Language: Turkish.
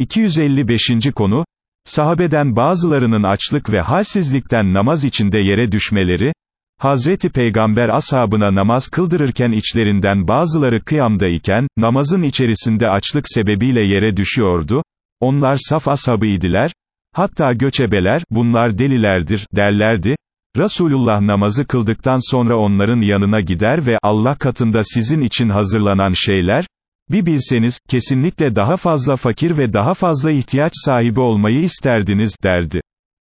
255. konu, sahabeden bazılarının açlık ve halsizlikten namaz içinde yere düşmeleri, Hazreti Peygamber ashabına namaz kıldırırken içlerinden bazıları kıyamda iken, namazın içerisinde açlık sebebiyle yere düşüyordu, onlar saf ashabı hatta göçebeler, bunlar delilerdir, derlerdi, Resulullah namazı kıldıktan sonra onların yanına gider ve Allah katında sizin için hazırlanan şeyler, bir bilseniz, kesinlikle daha fazla fakir ve daha fazla ihtiyaç sahibi olmayı isterdiniz, derdi.